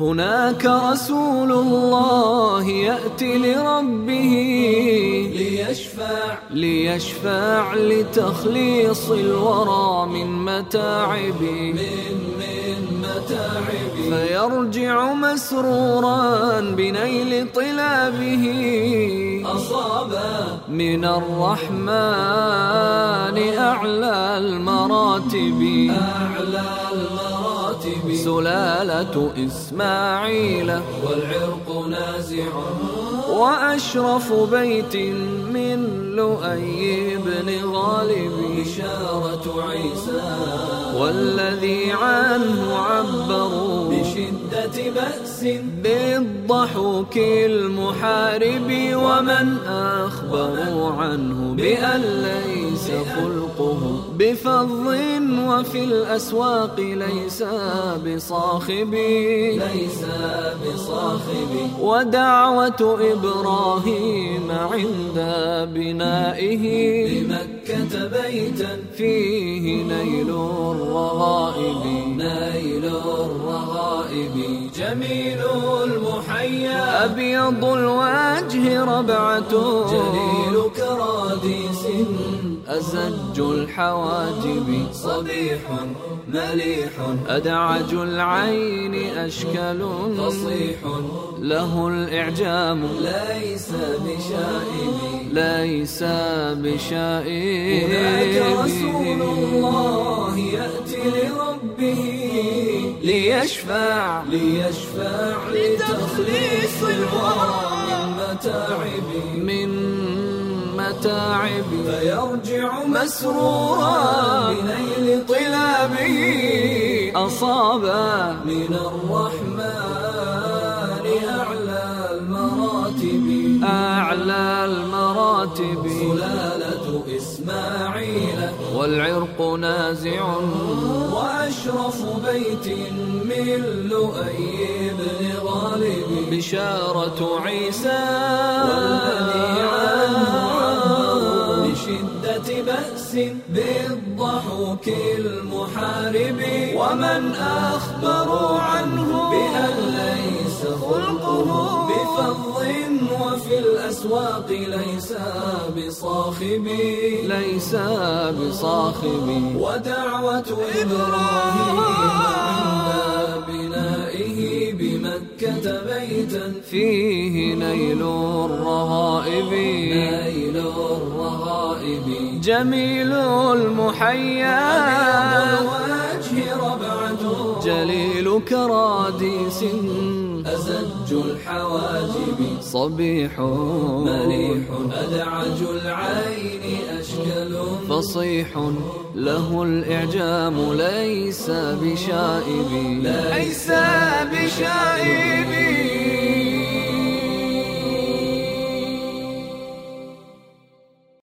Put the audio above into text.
هناك رسول الله يأتي لربه ليشفع ليشفع لتخليص الورى من متاعب. من من متاعب فيرجع مسرورا بنيل طلابه. أصابا من الرحمن أعلى المراتب أعلى المراتب. سلالة إسماعيل. والعرق نازع. وأشرف بيت من لؤي بن غالب. بشارة عيسى. والذي عنه عبروا بشدة بأس. بالضحوك المحارب ومن أخبروا عنه بأن ليس خلقه. بفظ وفي الأسواق ليس بصاخب. ليس بصاخب. ودعوة إبراهيم عند بنائه. بمكة بيتا. فيه نيل الرغائب. الرغائب جميل المحيا. أبيض الوجه ربعة. جليل كراديس. أزج الحواجب. صبيح مليح. أدعج العين أشكل. فصيح. له الإعجام. ليس بشائب. ليس بشائب. هناك رسول الله يأتي لربه. ليشفع ليشفع لتخليص الورى من متاعب. من متاعب. فيرجع مسرورا بنيل طلابه. أصابا من الرحمن أعلى المراتب. أعلى المراتب. سلالة إسماعيل. والعرق نازع. وأشرف بيت من لؤي بن غالب. بشارة عيسى. عنه عبروا بشدة بأس بالضحوك المحارب. ومن أخبروا عنه بأن ليس خلقه بفظ وفي الأسواق ليس بصاخب. ليس بصاخب. ودعوة إبراهيم عند بنائه بمكة بيتا. فيه نيل الرهائب نيل الرغائب. جميل المحيا. جليل كراديس أزج الحواجب. صبيح مليح أدعج العين أشكل. فصيح له الإعجام ليس بشائب. ليس بشائب.